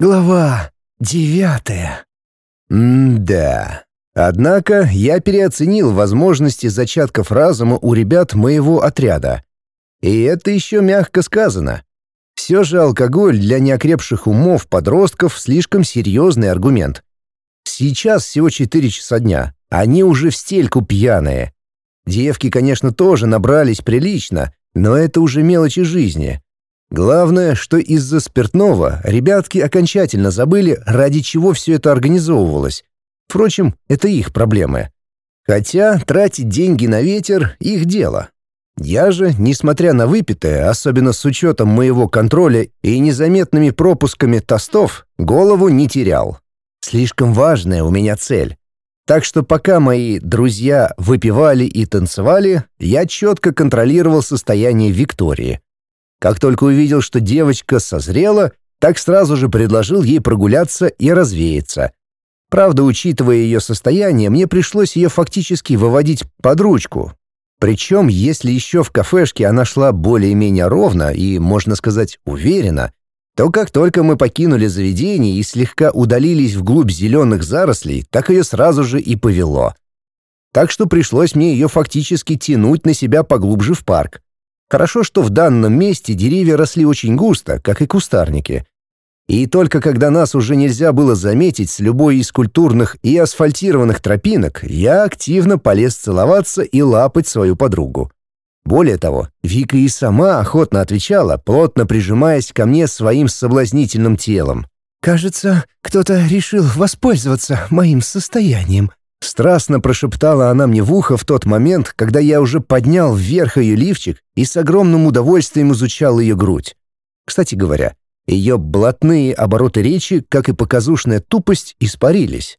Глава девятая. М-да. Однако я переоценил возможности зачатков разума у ребят моего отряда. И это еще мягко сказано. Все же алкоголь для неокрепших умов подростков слишком серьезный аргумент. Сейчас всего 4 часа дня, они уже в стельку пьяные. Девки, конечно, тоже набрались прилично, но это уже мелочи жизни. Главное, что из-за спиртного ребятки окончательно забыли, ради чего все это организовывалось. Впрочем, это их проблемы. Хотя тратить деньги на ветер — их дело. Я же, несмотря на выпитое, особенно с учетом моего контроля и незаметными пропусками тостов, голову не терял. Слишком важная у меня цель. Так что пока мои друзья выпивали и танцевали, я четко контролировал состояние Виктории — как только увидел, что девочка созрела, так сразу же предложил ей прогуляться и развеяться. Правда, учитывая ее состояние, мне пришлось ее фактически выводить под ручку. Причем, если еще в кафешке она шла более-менее ровно и, можно сказать, уверенно, то как только мы покинули заведение и слегка удалились вглубь зеленых зарослей, так ее сразу же и повело. Так что пришлось мне ее фактически тянуть на себя поглубже в парк. Хорошо, что в данном месте деревья росли очень густо, как и кустарники. И только когда нас уже нельзя было заметить с любой из культурных и асфальтированных тропинок, я активно полез целоваться и лапать свою подругу. Более того, Вика и сама охотно отвечала, плотно прижимаясь ко мне своим соблазнительным телом. «Кажется, кто-то решил воспользоваться моим состоянием», Страстно прошептала она мне в ухо в тот момент, когда я уже поднял вверх ее лифчик и с огромным удовольствием изучал ее грудь. Кстати говоря, ее блатные обороты речи, как и показушная тупость, испарились.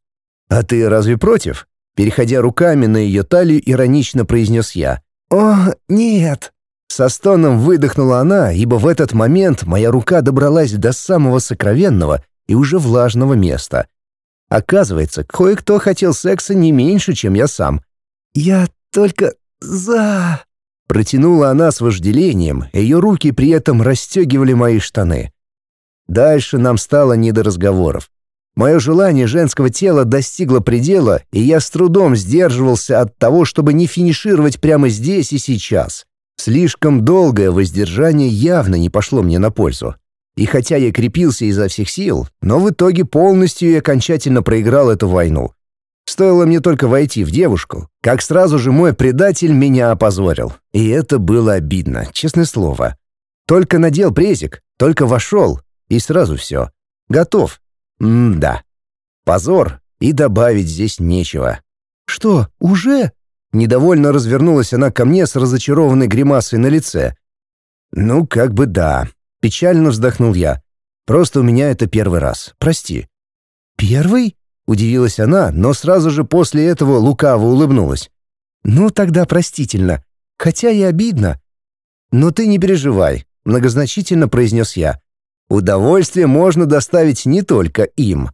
«А ты разве против?» Переходя руками на ее талию, иронично произнес я. «О, нет!» Со стоном выдохнула она, ибо в этот момент моя рука добралась до самого сокровенного и уже влажного места — Оказывается, кое-кто хотел секса не меньше, чем я сам. «Я только за...» Протянула она с вожделением, ее руки при этом расстегивали мои штаны. Дальше нам стало не до разговоров. Мое желание женского тела достигло предела, и я с трудом сдерживался от того, чтобы не финишировать прямо здесь и сейчас. Слишком долгое воздержание явно не пошло мне на пользу. И хотя я крепился изо всех сил, но в итоге полностью и окончательно проиграл эту войну. Стоило мне только войти в девушку, как сразу же мой предатель меня опозорил. И это было обидно, честное слово. Только надел презик, только вошел, и сразу все. Готов. М-да. Позор, и добавить здесь нечего. «Что, уже?» Недовольно развернулась она ко мне с разочарованной гримасой на лице. «Ну, как бы да. Печально вздохнул я. Просто у меня это первый раз. Прости. Первый? Удивилась она, но сразу же после этого лукаво улыбнулась. Ну тогда простительно. Хотя и обидно. Но ты не переживай, многозначительно произнес я. Удовольствие можно доставить не только им.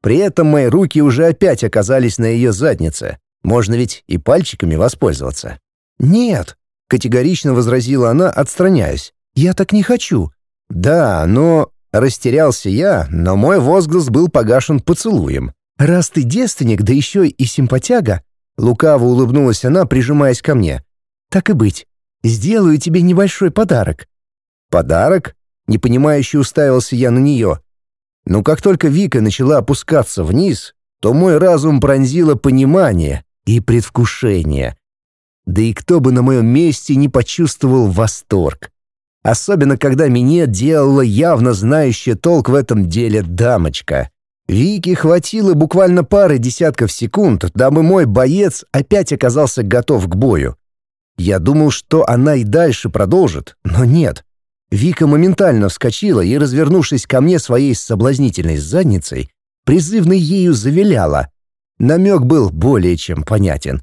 При этом мои руки уже опять оказались на ее заднице. Можно ведь и пальчиками воспользоваться. «Нет», — категорично возразила она, отстраняясь. «Я так не хочу. «Да, но...» Растерялся я, но мой возглас был погашен поцелуем. «Раз ты девственник, да еще и симпатяга...» Лукаво улыбнулась она, прижимаясь ко мне. «Так и быть. Сделаю тебе небольшой подарок». «Подарок?» Непонимающе уставился я на нее. Но как только Вика начала опускаться вниз, то мой разум пронзило понимание и предвкушение. Да и кто бы на моем месте не почувствовал восторг. Особенно, когда минет делала явно знающая толк в этом деле дамочка. Вике хватило буквально пары десятков секунд, дабы мой боец опять оказался готов к бою. Я думал, что она и дальше продолжит, но нет. Вика моментально вскочила и, развернувшись ко мне своей соблазнительной задницей, призывно ею завиляла. Намек был более чем понятен.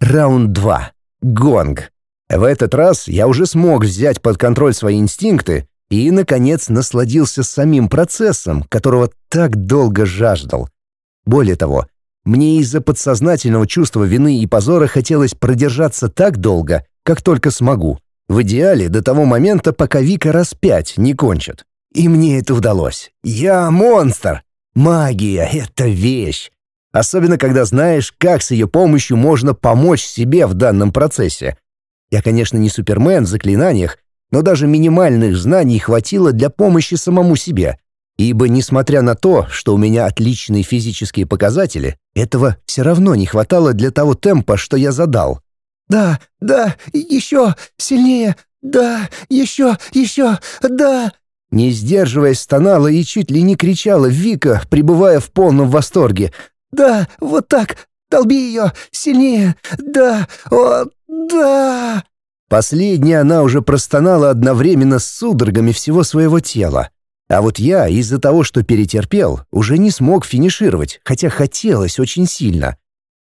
Раунд два. Гонг. В этот раз я уже смог взять под контроль свои инстинкты и, наконец, насладился самим процессом, которого так долго жаждал. Более того, мне из-за подсознательного чувства вины и позора хотелось продержаться так долго, как только смогу. В идеале до того момента, пока Вика раз пять не кончит. И мне это удалось. Я монстр. Магия — это вещь. Особенно, когда знаешь, как с ее помощью можно помочь себе в данном процессе. Я, конечно, не супермен в заклинаниях, но даже минимальных знаний хватило для помощи самому себе. Ибо, несмотря на то, что у меня отличные физические показатели, этого все равно не хватало для того темпа, что я задал. «Да, да, еще сильнее, да, еще, еще, да!» Не сдерживаясь, стонала и чуть ли не кричала Вика, пребывая в полном восторге. «Да, вот так, долби ее, сильнее, да, о, да!» Последняя она уже простонала одновременно с судорогами всего своего тела. А вот я, из-за того, что перетерпел, уже не смог финишировать, хотя хотелось очень сильно.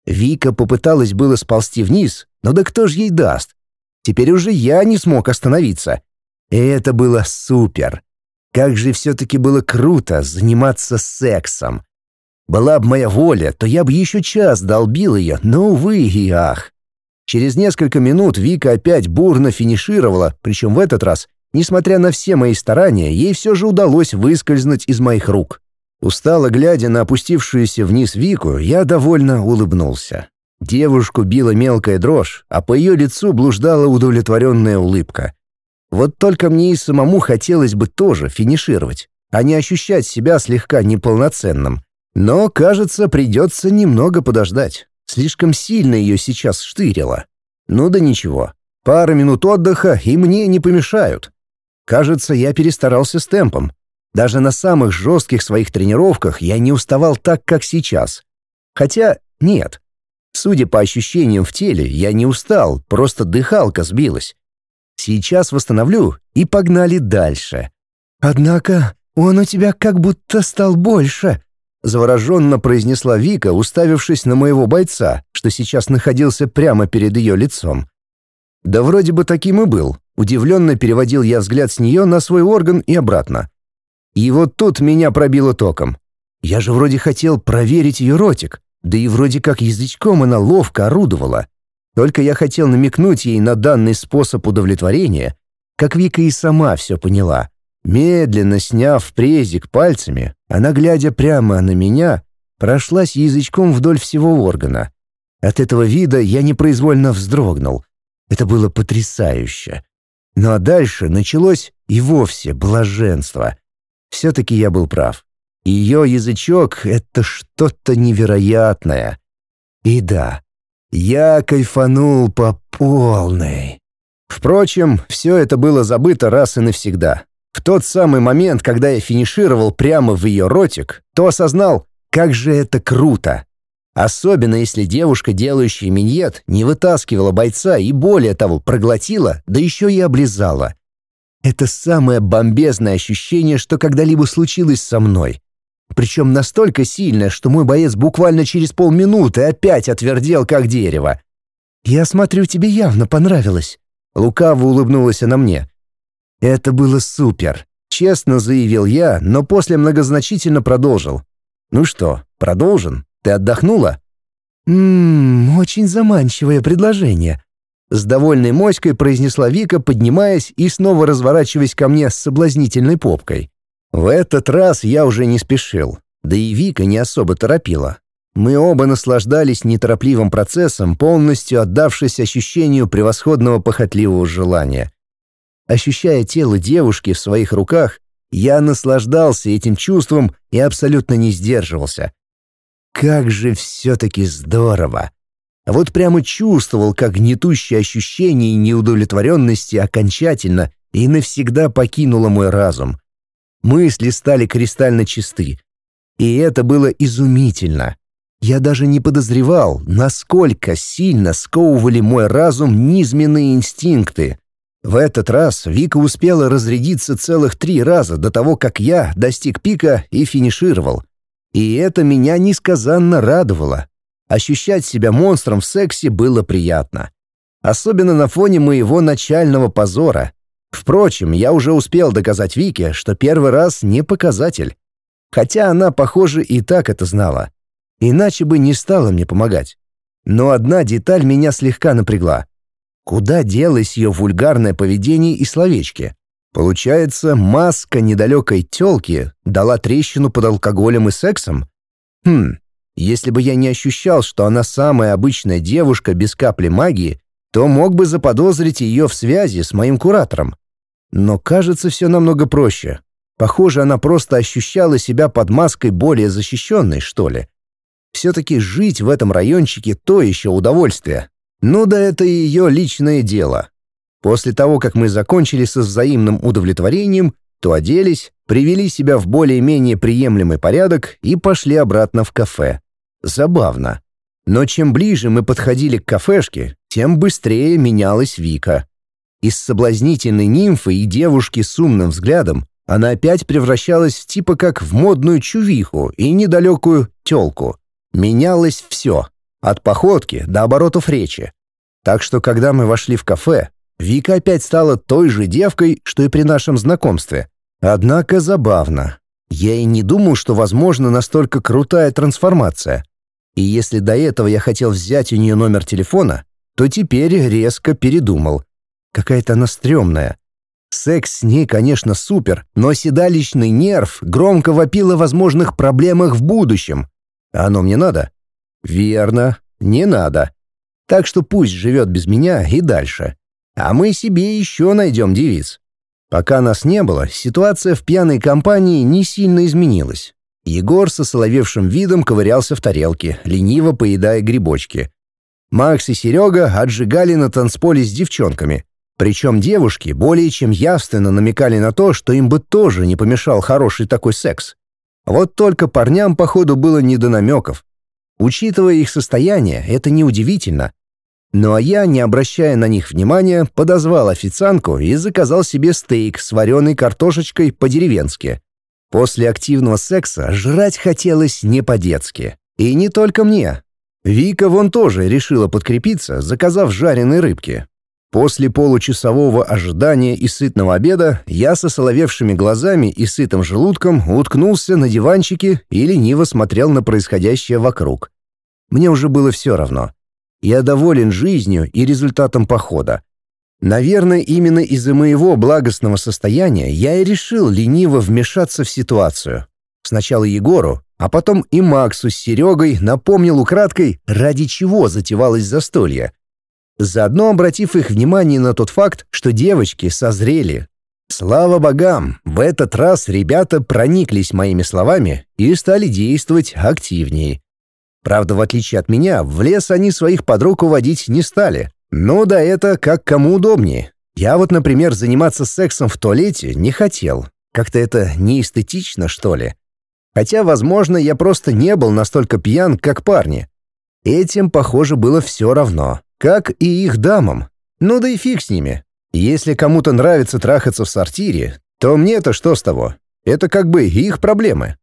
Вика попыталась было сползти вниз, но да кто ж ей даст? Теперь уже я не смог остановиться. И это было супер. Как же все-таки было круто заниматься сексом. Была бы моя воля, то я бы еще час долбил ее, но, увы и ах. Через несколько минут Вика опять бурно финишировала, причем в этот раз, несмотря на все мои старания, ей все же удалось выскользнуть из моих рук. Устало глядя на опустившуюся вниз Вику, я довольно улыбнулся. Девушку била мелкая дрожь, а по ее лицу блуждала удовлетворенная улыбка. Вот только мне и самому хотелось бы тоже финишировать, а не ощущать себя слегка неполноценным. Но, кажется, придется немного подождать. Слишком сильно ее сейчас штырило. Ну да ничего. Пара минут отдыха и мне не помешают. Кажется, я перестарался с темпом. Даже на самых жестких своих тренировках я не уставал так, как сейчас. Хотя нет. Судя по ощущениям в теле, я не устал, просто дыхалка сбилась. Сейчас восстановлю и погнали дальше. Однако он у тебя как будто стал больше, завороженно произнесла Вика, уставившись на моего бойца, что сейчас находился прямо перед ее лицом. Да вроде бы таким и был. Удивленно переводил я взгляд с нее на свой орган и обратно. И вот тут меня пробило током. Я же вроде хотел проверить ее ротик, да и вроде как язычком она ловко орудовала. Только я хотел намекнуть ей на данный способ удовлетворения, как Вика и сама все поняла. Медленно сняв презик пальцами, она, глядя прямо на меня, прошлась язычком вдоль всего органа. От этого вида я непроизвольно вздрогнул. Это было потрясающе. Ну а дальше началось и вовсе блаженство. Все-таки я был прав. Ее язычок — это что-то невероятное. И да, я кайфанул по полной. Впрочем, все это было забыто раз и навсегда. В тот самый момент, когда я финишировал прямо в ее ротик, то осознал, как же это круто. Особенно если девушка, делающая миньет, не вытаскивала бойца и, более того, проглотила, да еще и облизала. Это самое бомбезное ощущение, что когда-либо случилось со мной. Причем настолько сильное, что мой боец буквально через полминуты опять отвердел, как дерево. «Я смотрю, тебе явно понравилось». Лукаво улыбнулась она мне. «Это было супер», — честно заявил я, но после многозначительно продолжил. «Ну что, продолжен? Ты отдохнула?» «Ммм, очень заманчивое предложение», — с довольной моськой произнесла Вика, поднимаясь и снова разворачиваясь ко мне с соблазнительной попкой. В этот раз я уже не спешил, да и Вика не особо торопила. Мы оба наслаждались неторопливым процессом, полностью отдавшись ощущению превосходного похотливого желания. Ощущая тело девушки в своих руках, я наслаждался этим чувством и абсолютно не сдерживался. Как же все-таки здорово! Вот прямо чувствовал, как гнетущее ощущение неудовлетворенности окончательно и навсегда покинуло мой разум. Мысли стали кристально чисты. И это было изумительно. Я даже не подозревал, насколько сильно сковывали мой разум низменные инстинкты, в этот раз Вика успела разрядиться целых три раза до того, как я достиг пика и финишировал. И это меня несказанно радовало. Ощущать себя монстром в сексе было приятно. Особенно на фоне моего начального позора. Впрочем, я уже успел доказать Вике, что первый раз не показатель. Хотя она, похоже, и так это знала. Иначе бы не стала мне помогать. Но одна деталь меня слегка напрягла. Куда делось ее вульгарное поведение и словечки? Получается, маска недалекой тёлки дала трещину под алкоголем и сексом? Хм, если бы я не ощущал, что она самая обычная девушка без капли магии, то мог бы заподозрить ее в связи с моим куратором. Но кажется, все намного проще. Похоже, она просто ощущала себя под маской более защищенной, что ли. Все-таки жить в этом райончике — то еще удовольствие. Ну да это ее личное дело. После того, как мы закончили со взаимным удовлетворением, то оделись, привели себя в более-менее приемлемый порядок и пошли обратно в кафе. Забавно. Но чем ближе мы подходили к кафешке, тем быстрее менялась Вика. Из соблазнительной нимфы и девушки с умным взглядом она опять превращалась типа как в модную чувиху и недалекую тёлку. Менялось все, от походки до оборотов речи. Так что, когда мы вошли в кафе, Вика опять стала той же девкой, что и при нашем знакомстве. Однако забавно. Я и не думал, что возможна настолько крутая трансформация. И если до этого я хотел взять у нее номер телефона, то теперь резко передумал. Какая-то она стрёмная. Секс с ней, конечно, супер, но седалищный нерв громко вопил о возможных проблемах в будущем. А оно мне надо? Верно, не надо. Так что пусть живет без меня и дальше. А мы себе еще найдем девиц. Пока нас не было, ситуация в пьяной компании не сильно изменилась. Егор со соловевшим видом ковырялся в тарелке, лениво поедая грибочки. Макс и Серега отжигали на танцполе с девчонками. Причем девушки более чем явственно намекали на то, что им бы тоже не помешал хороший такой секс. Вот только парням, походу, было не до намеков. Учитывая их состояние, это неудивительно. Ну а я, не обращая на них внимания, подозвал официантку и заказал себе стейк с вареной картошечкой по-деревенски. После активного секса жрать хотелось не по-детски. И не только мне. Вика вон тоже решила подкрепиться, заказав жареные рыбки. После получасового ожидания и сытного обеда я со соловевшими глазами и сытым желудком уткнулся на диванчике и лениво смотрел на происходящее вокруг. Мне уже было все равно. Я доволен жизнью и результатом похода. Наверное, именно из-за моего благостного состояния я и решил лениво вмешаться в ситуацию. Сначала Егору, а потом и Максу с Серегой напомнил украдкой, ради чего затевалось застолье. Заодно обратив их внимание на тот факт, что девочки созрели. Слава богам, в этот раз ребята прониклись моими словами и стали действовать активнее. Правда, в отличие от меня, в лес они своих подруг уводить не стали. Ну да это как кому удобнее. Я вот, например, заниматься сексом в туалете не хотел. Как-то это неэстетично, что ли. Хотя, возможно, я просто не был настолько пьян, как парни. Этим, похоже, было все равно. Как и их дамам. Ну да и фиг с ними. Если кому-то нравится трахаться в сортире, то мне-то что с того? Это как бы их проблемы.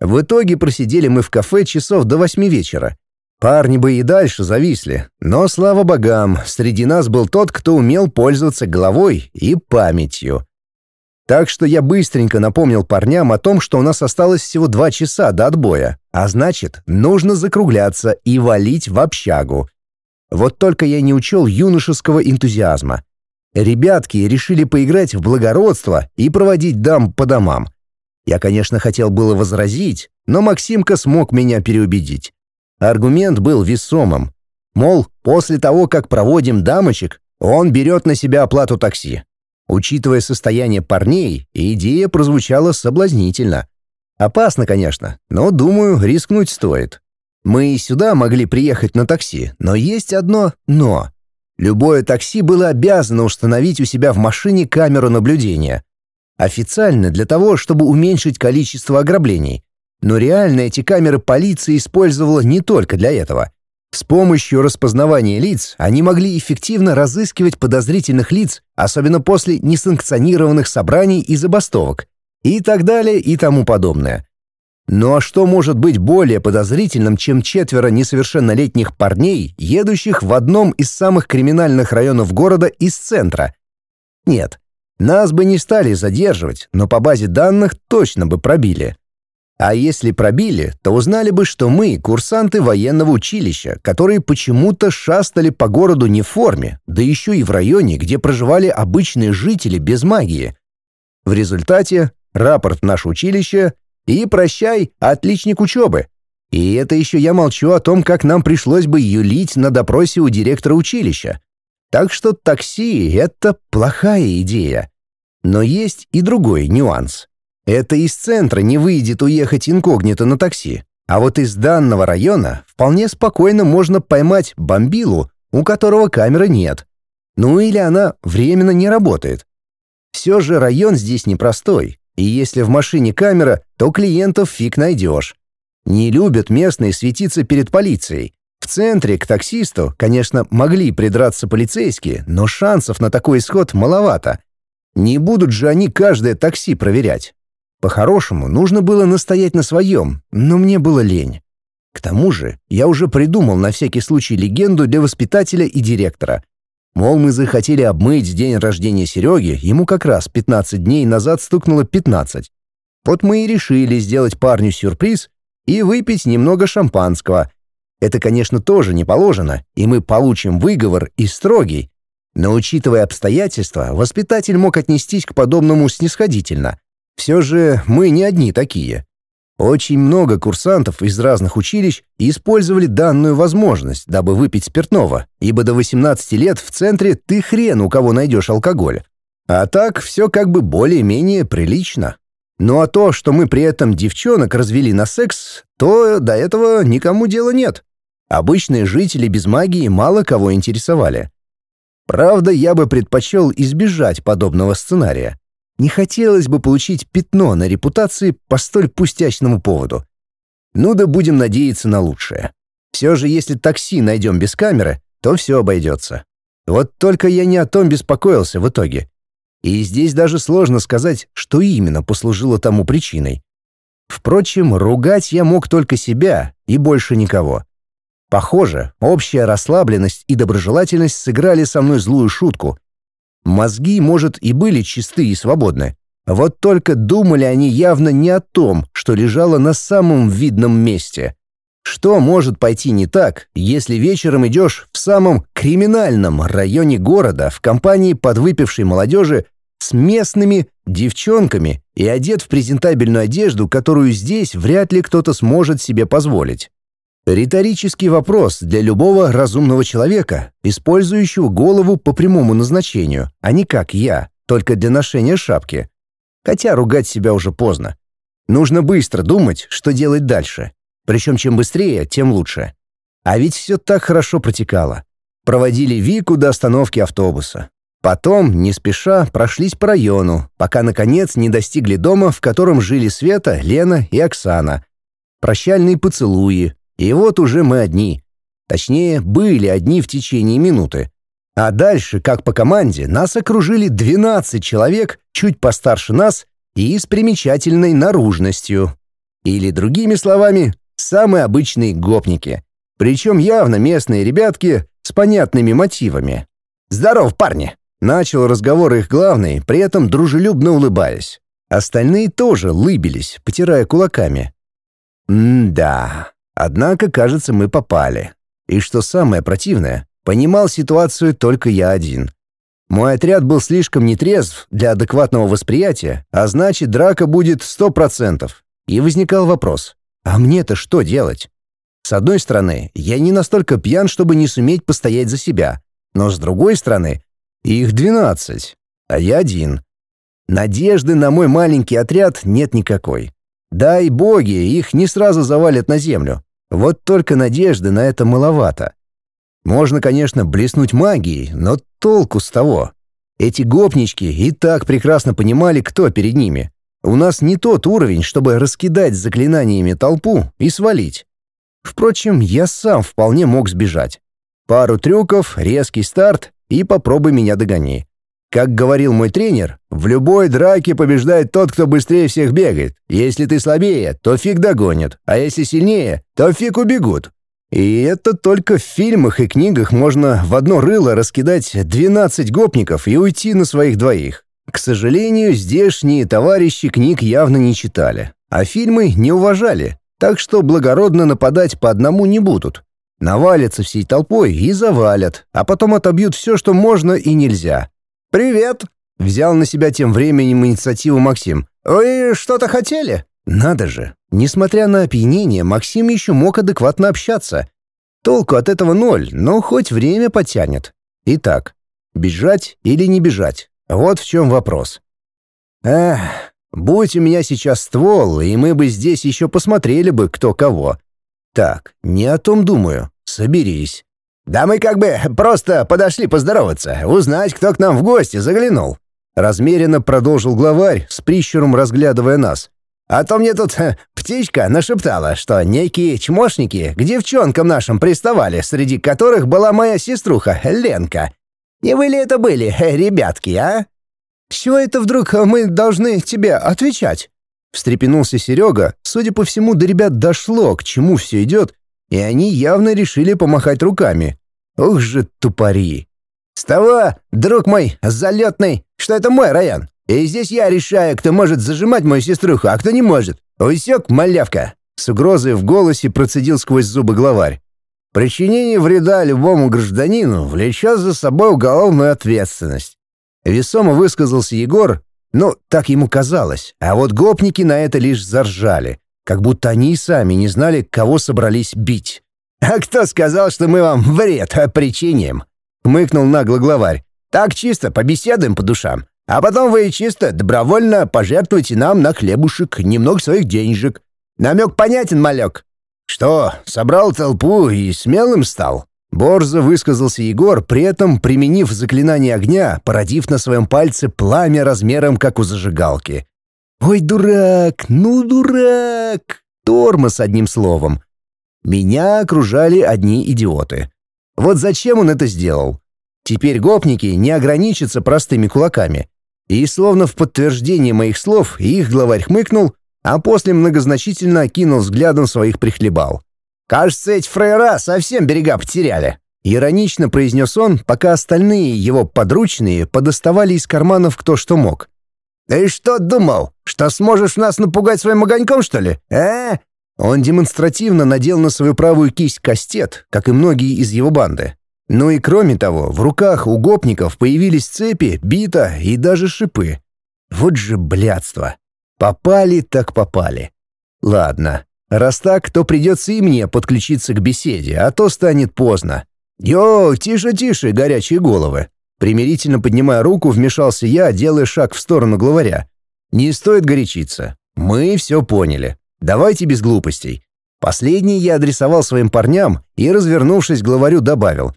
В итоге просидели мы в кафе часов до восьми вечера. Парни бы и дальше зависли, но, слава богам, среди нас был тот, кто умел пользоваться головой и памятью. Так что я быстренько напомнил парням о том, что у нас осталось всего два часа до отбоя, а значит, нужно закругляться и валить в общагу. Вот только я не учел юношеского энтузиазма. Ребятки решили поиграть в благородство и проводить дам по домам — я, конечно, хотел было возразить, но Максимка смог меня переубедить. Аргумент был весомым. Мол, после того, как проводим дамочек, он берет на себя оплату такси. Учитывая состояние парней, идея прозвучала соблазнительно. Опасно, конечно, но, думаю, рискнуть стоит. Мы и сюда могли приехать на такси, но есть одно «но». Любое такси было обязано установить у себя в машине камеру наблюдения. Официально для того, чтобы уменьшить количество ограблений. Но реально эти камеры полиция использовала не только для этого. С помощью распознавания лиц они могли эффективно разыскивать подозрительных лиц, особенно после несанкционированных собраний и забастовок, и так далее и тому подобное. Ну а что может быть более подозрительным, чем четверо несовершеннолетних парней, едущих в одном из самых криминальных районов города из центра? Нет, нас бы не стали задерживать, но по базе данных точно бы пробили. А если пробили, то узнали бы, что мы — курсанты военного училища, которые почему-то шастали по городу не в форме, да еще и в районе, где проживали обычные жители без магии. В результате рапорт наше училище и прощай, отличник учебы. И это еще я молчу о том, как нам пришлось бы юлить на допросе у директора училища. Так что такси — это плохая идея. Но есть и другой нюанс. Это из центра не выйдет уехать инкогнито на такси. А вот из данного района вполне спокойно можно поймать бомбилу, у которого камеры нет. Ну или она временно не работает. Все же район здесь непростой, и если в машине камера, то клиентов фиг найдешь. Не любят местные светиться перед полицией. В центре к таксисту, конечно, могли придраться полицейские, но шансов на такой исход маловато. Не будут же они каждое такси проверять. По-хорошему, нужно было настоять на своем, но мне было лень. К тому же, я уже придумал на всякий случай легенду для воспитателя и директора. Мол, мы захотели обмыть день рождения Сереги, ему как раз 15 дней назад стукнуло 15. Вот мы и решили сделать парню сюрприз и выпить немного шампанского. Это, конечно, тоже не положено, и мы получим выговор и строгий. Но, учитывая обстоятельства, воспитатель мог отнестись к подобному снисходительно. Все же мы не одни такие. Очень много курсантов из разных училищ использовали данную возможность, дабы выпить спиртного, ибо до 18 лет в центре ты хрен у кого найдешь алкоголь. А так все как бы более-менее прилично. Ну а то, что мы при этом девчонок развели на секс, то до этого никому дела нет. Обычные жители без магии мало кого интересовали. Правда, я бы предпочел избежать подобного сценария. Не хотелось бы получить пятно на репутации по столь пустячному поводу. Ну да будем надеяться на лучшее. Все же, если такси найдем без камеры, то все обойдется. Вот только я не о том беспокоился в итоге. И здесь даже сложно сказать, что именно послужило тому причиной. Впрочем, ругать я мог только себя и больше никого. Похоже, общая расслабленность и доброжелательность сыграли со мной злую шутку, Мозги, может, и были чисты и свободны. Вот только думали они явно не о том, что лежало на самом видном месте. Что может пойти не так, если вечером идешь в самом криминальном районе города в компании подвыпившей молодежи с местными девчонками и одет в презентабельную одежду, которую здесь вряд ли кто-то сможет себе позволить? Риторический вопрос для любого разумного человека, использующего голову по прямому назначению, а не как я, только для ношения шапки. Хотя ругать себя уже поздно. Нужно быстро думать, что делать дальше. Причем чем быстрее, тем лучше. А ведь все так хорошо протекало. Проводили Вику до остановки автобуса. Потом, не спеша, прошлись по району, пока, наконец, не достигли дома, в котором жили Света, Лена и Оксана. Прощальные поцелуи, и вот уже мы одни. Точнее, были одни в течение минуты. А дальше, как по команде, нас окружили 12 человек, чуть постарше нас и с примечательной наружностью. Или, другими словами, самые обычные гопники. Причем явно местные ребятки с понятными мотивами. «Здоров, парни!» — начал разговор их главный, при этом дружелюбно улыбаясь. Остальные тоже лыбились, потирая кулаками. «М-да, Однако, кажется, мы попали. И что самое противное, понимал ситуацию только я один. Мой отряд был слишком нетрезв для адекватного восприятия, а значит, драка будет сто процентов. И возникал вопрос, а мне-то что делать? С одной стороны, я не настолько пьян, чтобы не суметь постоять за себя. Но с другой стороны, их двенадцать, а я один. Надежды на мой маленький отряд нет никакой. Дай боги, их не сразу завалят на землю. Вот только надежды на это маловато. Можно, конечно, блеснуть магией, но толку с того. Эти гопнички и так прекрасно понимали, кто перед ними. У нас не тот уровень, чтобы раскидать заклинаниями толпу и свалить. Впрочем, я сам вполне мог сбежать. Пару трюков, резкий старт и попробуй меня догони. Как говорил мой тренер, в любой драке побеждает тот, кто быстрее всех бегает. Если ты слабее, то фиг догонят, а если сильнее, то фиг убегут. И это только в фильмах и книгах можно в одно рыло раскидать 12 гопников и уйти на своих двоих. К сожалению, здешние товарищи книг явно не читали, а фильмы не уважали, так что благородно нападать по одному не будут. Навалятся всей толпой и завалят, а потом отобьют все, что можно и нельзя. «Привет!» Взял на себя тем временем инициативу Максим. «Вы что-то хотели?» Надо же, несмотря на опьянение, Максим еще мог адекватно общаться. Толку от этого ноль, но хоть время потянет. Итак, бежать или не бежать? Вот в чем вопрос. Эх, будь у меня сейчас ствол, и мы бы здесь еще посмотрели бы, кто кого. Так, не о том думаю. Соберись. Да мы как бы просто подошли поздороваться, узнать, кто к нам в гости заглянул. Размеренно продолжил главарь, с прищуром разглядывая нас. А то мне тут птичка нашептала, что некие чмошники к девчонкам нашим приставали, среди которых была моя сеструха Ленка. Не вы ли это были, э, ребятки, а? «Чего это вдруг мы должны тебе отвечать?» Встрепенулся Серега. Судя по всему, до ребят дошло, к чему все идет, и они явно решили помахать руками. Ух же тупари! «С того, друг мой, залетный, что это мой район, и здесь я решаю, кто может зажимать мою сеструху, а кто не может. Усек, малявка!» С угрозой в голосе процедил сквозь зубы главарь. «Причинение вреда любому гражданину влечет за собой уголовную ответственность. Весомо высказался Егор, но так ему казалось, а вот гопники на это лишь заржали, как будто они и сами не знали, кого собрались бить. «А кто сказал, что мы вам вред причиним?» — хмыкнул нагло главарь. «Так чисто побеседуем по душам, а потом вы чисто добровольно пожертвуете нам на хлебушек немного своих денежек. Намек понятен, малек?» «Что, собрал толпу и смелым стал?» Борзо высказался Егор, при этом применив заклинание огня, породив на своем пальце пламя размером, как у зажигалки. «Ой, дурак! Ну, дурак!» Тормоз одним словом. Меня окружали одни идиоты. Вот зачем он это сделал? Теперь гопники не ограничатся простыми кулаками. И словно в подтверждение моих слов их главарь хмыкнул, а после многозначительно окинул взглядом своих прихлебал. Кажется, эти фрейра совсем берега потеряли. Иронично произнес он, пока остальные его подручные подоставали из карманов кто что мог. «Ты что думал, что сможешь нас напугать своим огоньком, что ли? Э?» Он демонстративно надел на свою правую кисть кастет, как и многие из его банды. Ну и кроме того, в руках у гопников появились цепи, бита и даже шипы. Вот же блядство. Попали так попали. Ладно, Раз так, то придется и мне подключиться к беседе, а то станет поздно. «Йоу, тише-тише, горячие головы!» Примирительно поднимая руку, вмешался я, делая шаг в сторону главаря. «Не стоит горячиться. Мы все поняли. Давайте без глупостей». Последний я адресовал своим парням и, развернувшись к главарю, добавил.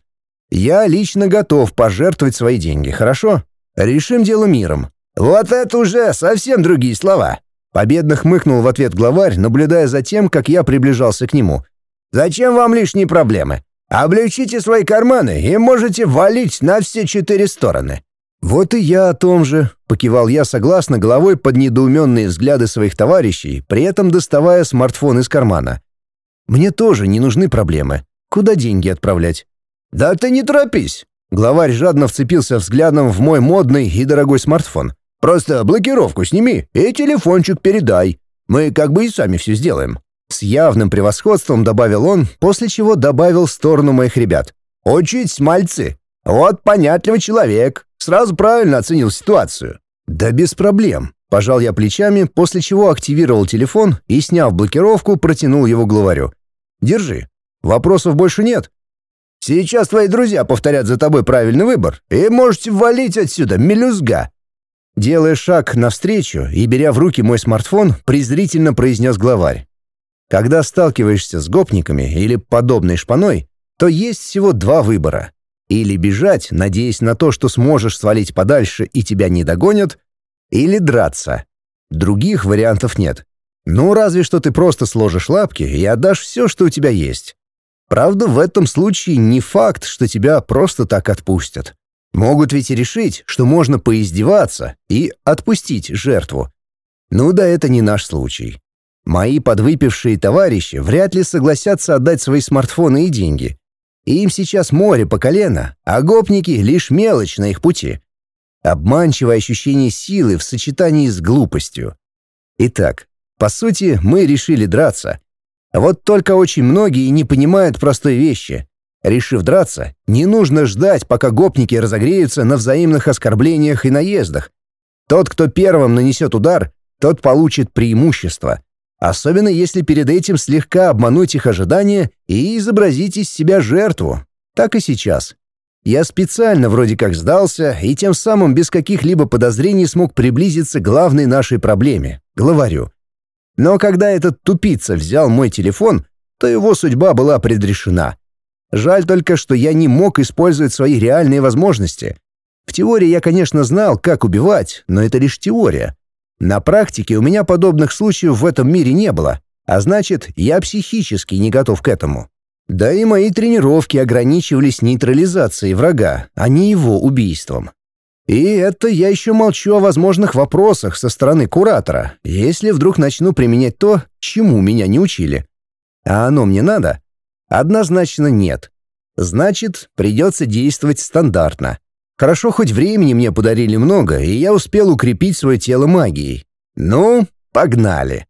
«Я лично готов пожертвовать свои деньги, хорошо? Решим дело миром». «Вот это уже совсем другие слова!» Победно хмыкнул в ответ главарь, наблюдая за тем, как я приближался к нему. «Зачем вам лишние проблемы? Облегчите свои карманы и можете валить на все четыре стороны». «Вот и я о том же», — покивал я согласно головой под недоуменные взгляды своих товарищей, при этом доставая смартфон из кармана. «Мне тоже не нужны проблемы. Куда деньги отправлять?» «Да ты не торопись!» Главарь жадно вцепился взглядом в мой модный и дорогой смартфон. Просто блокировку сними и телефончик передай. Мы как бы и сами все сделаем». С явным превосходством добавил он, после чего добавил в сторону моих ребят. «Учить, мальцы! Вот понятливый человек. Сразу правильно оценил ситуацию». «Да без проблем», — пожал я плечами, после чего активировал телефон и, сняв блокировку, протянул его главарю. «Держи. Вопросов больше нет?» «Сейчас твои друзья повторят за тобой правильный выбор, и можете валить отсюда, мелюзга!» Делая шаг навстречу и беря в руки мой смартфон, презрительно произнес главарь. Когда сталкиваешься с гопниками или подобной шпаной, то есть всего два выбора. Или бежать, надеясь на то, что сможешь свалить подальше и тебя не догонят, или драться. Других вариантов нет. Ну, разве что ты просто сложишь лапки и отдашь все, что у тебя есть. Правда, в этом случае не факт, что тебя просто так отпустят. Могут ведь и решить, что можно поиздеваться и отпустить жертву. Ну да это не наш случай. Мои подвыпившие товарищи вряд ли согласятся отдать свои смартфоны и деньги. Им сейчас море по колено, а гопники — лишь мелочь на их пути. Обманчивое ощущение силы в сочетании с глупостью. Итак, по сути, мы решили драться. Вот только очень многие не понимают простой вещи. Решив драться, не нужно ждать, пока гопники разогреются на взаимных оскорблениях и наездах. Тот, кто первым нанесет удар, тот получит преимущество. Особенно если перед этим слегка обмануть их ожидания и изобразить из себя жертву. Так и сейчас. Я специально вроде как сдался и тем самым без каких-либо подозрений смог приблизиться к главной нашей проблеме — главарю. Но когда этот тупица взял мой телефон, то его судьба была предрешена. Жаль только, что я не мог использовать свои реальные возможности. В теории я, конечно, знал, как убивать, но это лишь теория. На практике у меня подобных случаев в этом мире не было, а значит, я психически не готов к этому. Да и мои тренировки ограничивались нейтрализацией врага, а не его убийством. И это я еще молчу о возможных вопросах со стороны куратора, если вдруг начну применять то, чему меня не учили. А оно мне надо? Однозначно нет. Значит, придется действовать стандартно. Хорошо, хоть времени мне подарили много, и я успел укрепить свое тело магией. Ну, погнали.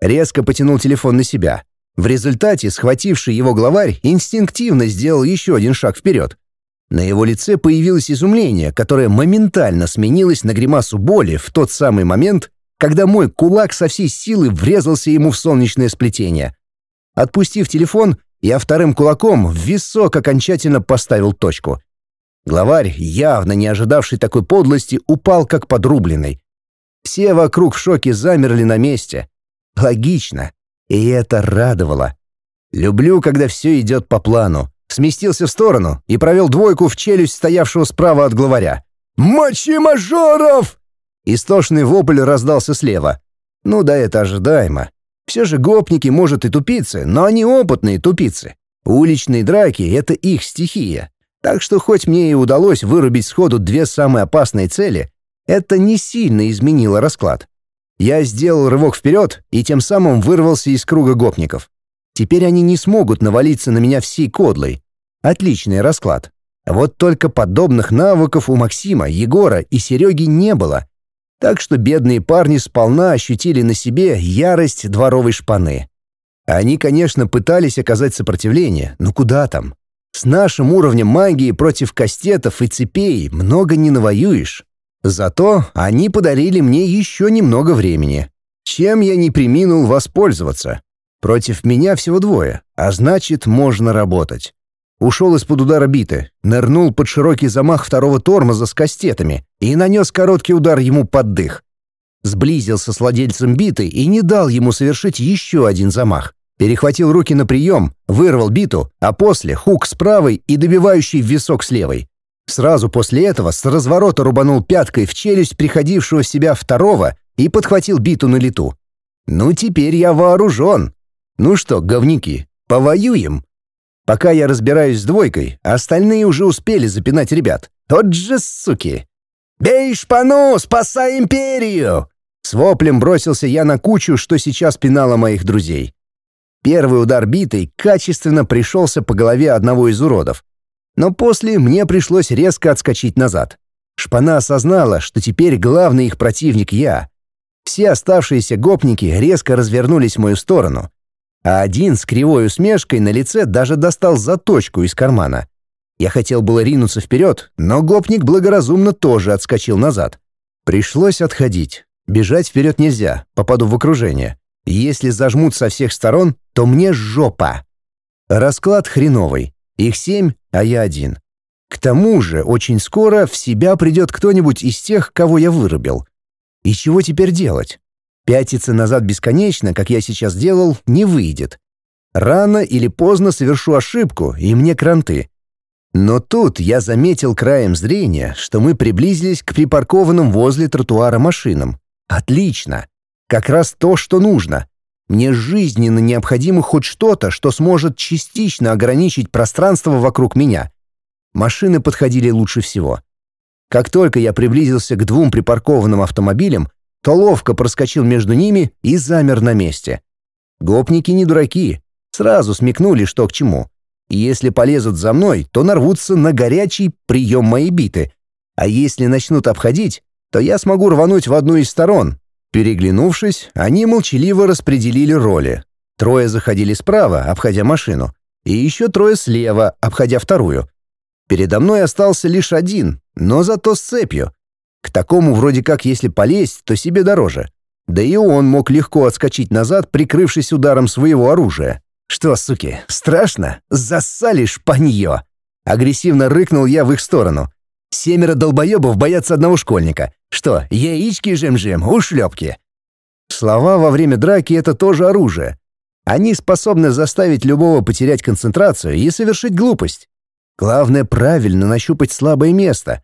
Резко потянул телефон на себя. В результате схвативший его главарь инстинктивно сделал еще один шаг вперед. На его лице появилось изумление, которое моментально сменилось на гримасу боли в тот самый момент, когда мой кулак со всей силы врезался ему в солнечное сплетение. Отпустив телефон, я вторым кулаком в висок окончательно поставил точку. Главарь, явно не ожидавший такой подлости, упал как подрубленный. Все вокруг в шоке замерли на месте. Логично. И это радовало. Люблю, когда все идет по плану. Сместился в сторону и провел двойку в челюсть стоявшего справа от главаря. «Мочи мажоров!» Истошный вопль раздался слева. Ну да, это ожидаемо. Все же гопники, может, и тупицы, но они опытные тупицы. Уличные драки — это их стихия. Так что хоть мне и удалось вырубить сходу две самые опасные цели, это не сильно изменило расклад. Я сделал рывок вперед и тем самым вырвался из круга гопников. Теперь они не смогут навалиться на меня всей кодлой. Отличный расклад. Вот только подобных навыков у Максима, Егора и Сереги не было. Так что бедные парни сполна ощутили на себе ярость дворовой шпаны. Они, конечно, пытались оказать сопротивление, но куда там? С нашим уровнем магии против кастетов и цепей много не навоюешь. Зато они подарили мне еще немного времени, чем я не приминул воспользоваться. Против меня всего двое, а значит, можно работать. Ушел из-под удара биты, нырнул под широкий замах второго тормоза с кастетами и нанес короткий удар ему под дых. Сблизился с владельцем биты и не дал ему совершить еще один замах. Перехватил руки на прием, вырвал биту, а после хук с правой и добивающий висок с левой. Сразу после этого с разворота рубанул пяткой в челюсть приходившего в себя второго и подхватил биту на лету. «Ну, теперь я вооружен. Ну что, говнюки, повоюем?» Пока я разбираюсь с двойкой, остальные уже успели запинать ребят. Тот же суки. «Бей шпану, спасай империю!» С воплем бросился я на кучу, что сейчас пинала моих друзей. Первый удар битой качественно пришелся по голове одного из уродов. Но после мне пришлось резко отскочить назад. Шпана осознала, что теперь главный их противник я. Все оставшиеся гопники резко развернулись в мою сторону, а один с кривой усмешкой на лице даже достал заточку из кармана. Я хотел было ринуться вперед, но гопник благоразумно тоже отскочил назад. Пришлось отходить. Бежать вперед нельзя, попаду в окружение. Если зажмут со всех сторон, то мне жопа. Расклад хреновый. Их семь, а я один. К тому же, очень скоро в себя придет кто-нибудь из тех, кого я вырубил. И чего теперь делать? Пятиться назад бесконечно, как я сейчас делал, не выйдет. Рано или поздно совершу ошибку, и мне кранты. Но тут я заметил краем зрения, что мы приблизились к припаркованным возле тротуара машинам. Отлично. Как раз то, что нужно. Мне жизненно необходимо хоть что-то, что сможет частично ограничить пространство вокруг меня. Машины подходили лучше всего. Как только я приблизился к двум припаркованным автомобилям, то ловко проскочил между ними и замер на месте. Гопники не дураки, сразу смекнули, что к чему. И если полезут за мной, то нарвутся на горячий прием моей биты. А если начнут обходить, то я смогу рвануть в одну из сторон, Переглянувшись, они молчаливо распределили роли. Трое заходили справа, обходя машину. и еще трое слева, обходя вторую. Передо мной остался лишь один, но зато с цепью. К такому вроде как если полезть, то себе дороже. Да и он мог легко отскочить назад, прикрывшись ударом своего оружия. «Что, суки, страшно? Зассали шпанье!» Агрессивно рыкнул я в их сторону. «Семеро долбоебов боятся одного школьника. Что, яички жем-жем, ушлепки?» Слова во время драки — это тоже оружие. Они способны заставить любого потерять концентрацию и совершить глупость. Главное правильно нащупать слабое место.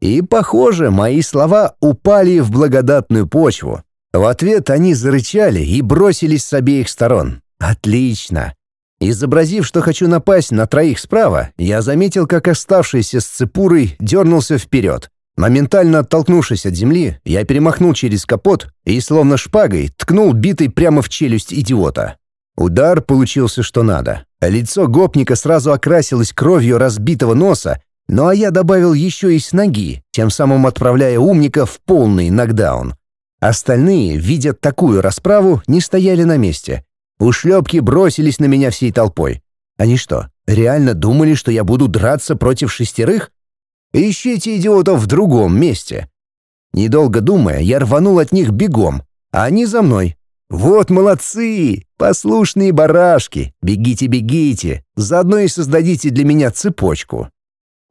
И, похоже, мои слова упали в благодатную почву. В ответ они зарычали и бросились с обеих сторон. Отлично. Изобразив, что хочу напасть на троих справа, я заметил, как оставшийся с цепурой дернулся вперед. Моментально оттолкнувшись от земли, я перемахнул через капот и, словно шпагой, ткнул битой прямо в челюсть идиота. Удар получился что надо. Лицо гопника сразу окрасилось кровью разбитого носа, ну а я добавил еще и с ноги, тем самым отправляя умника в полный нокдаун. Остальные, видя такую расправу, не стояли на месте. Ушлепки бросились на меня всей толпой. Они что, реально думали, что я буду драться против шестерых? Ищите идиотов в другом месте. Недолго думая, я рванул от них бегом, а они за мной. Вот молодцы! Послушные барашки! Бегите, бегите! Заодно и создадите для меня цепочку.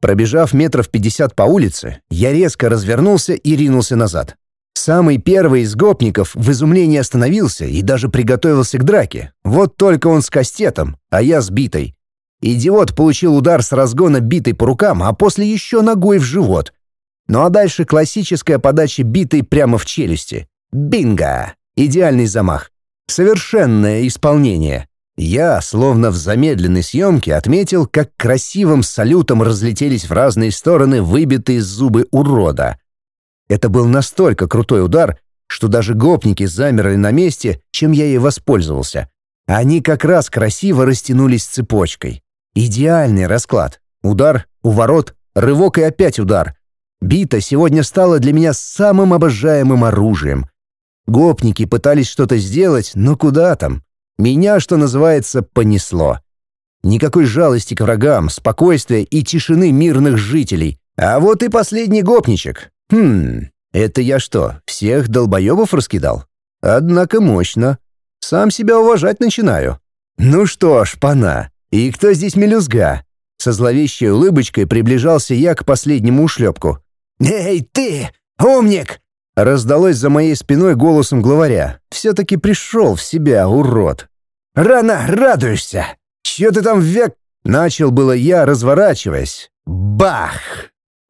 Пробежав метров пятьдесят по улице, я резко развернулся и ринулся назад. Самый первый из гопников в изумлении остановился и даже приготовился к драке. Вот только он с кастетом, а я с битой. Идиот получил удар с разгона битой по рукам, а после еще ногой в живот. Ну а дальше классическая подача битой прямо в челюсти. Бинго! Идеальный замах. Совершенное исполнение. Я, словно в замедленной съемке, отметил, как красивым салютом разлетелись в разные стороны выбитые зубы урода. Это был настолько крутой удар, что даже гопники замерли на месте, чем я и воспользовался. Они как раз красиво растянулись цепочкой. Идеальный расклад. Удар, уворот, рывок и опять удар. Бита сегодня стала для меня самым обожаемым оружием. Гопники пытались что-то сделать, но куда там? Меня, что называется, понесло. Никакой жалости к врагам, спокойствия и тишины мирных жителей. А вот и последний гопничек. Хм, это я что, всех долбоебов раскидал? Однако мощно. Сам себя уважать начинаю. Ну что ж, пана, «И кто здесь мелюзга?» Со зловещей улыбочкой приближался я к последнему ушлепку. «Эй, ты, умник!» Раздалось за моей спиной голосом главаря. Все-таки пришел в себя, урод. «Рано радуешься! Че ты там век...» Начал было я, разворачиваясь. Бах!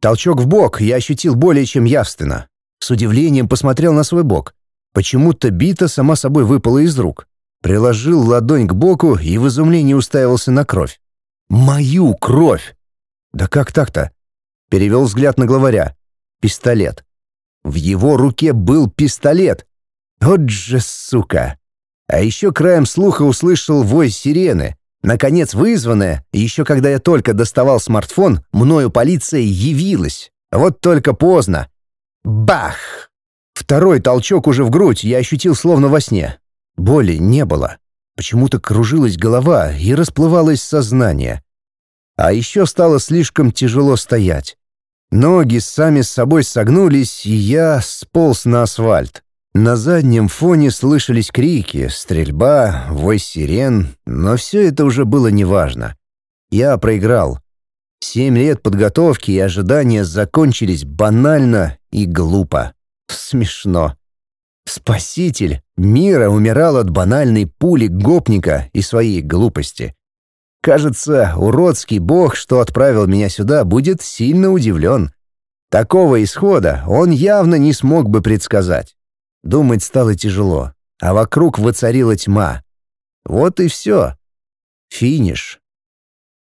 Толчок в бок я ощутил более чем явственно. С удивлением посмотрел на свой бок. Почему-то бита сама собой выпала из рук. Приложил ладонь к боку и в изумлении уставился на кровь. «Мою кровь!» «Да как так-то?» Перевел взгляд на главаря. «Пистолет». В его руке был пистолет. Вот же сука! А еще краем слуха услышал вой сирены. Наконец вызванная, еще когда я только доставал смартфон, мною полиция явилась. Вот только поздно. Бах! Второй толчок уже в грудь я ощутил словно во сне. Боли не было. Почему-то кружилась голова и расплывалось сознание. А еще стало слишком тяжело стоять. Ноги сами с собой согнулись, и я сполз на асфальт. На заднем фоне слышались крики, стрельба, вой сирен, но все это уже было неважно. Я проиграл. Семь лет подготовки и ожидания закончились банально и глупо. Смешно. Спаситель мира умирал от банальной пули гопника и своей глупости. Кажется, уродский бог, что отправил меня сюда, будет сильно удивлен. Такого исхода он явно не смог бы предсказать. Думать стало тяжело, а вокруг воцарила тьма. Вот и все. Финиш.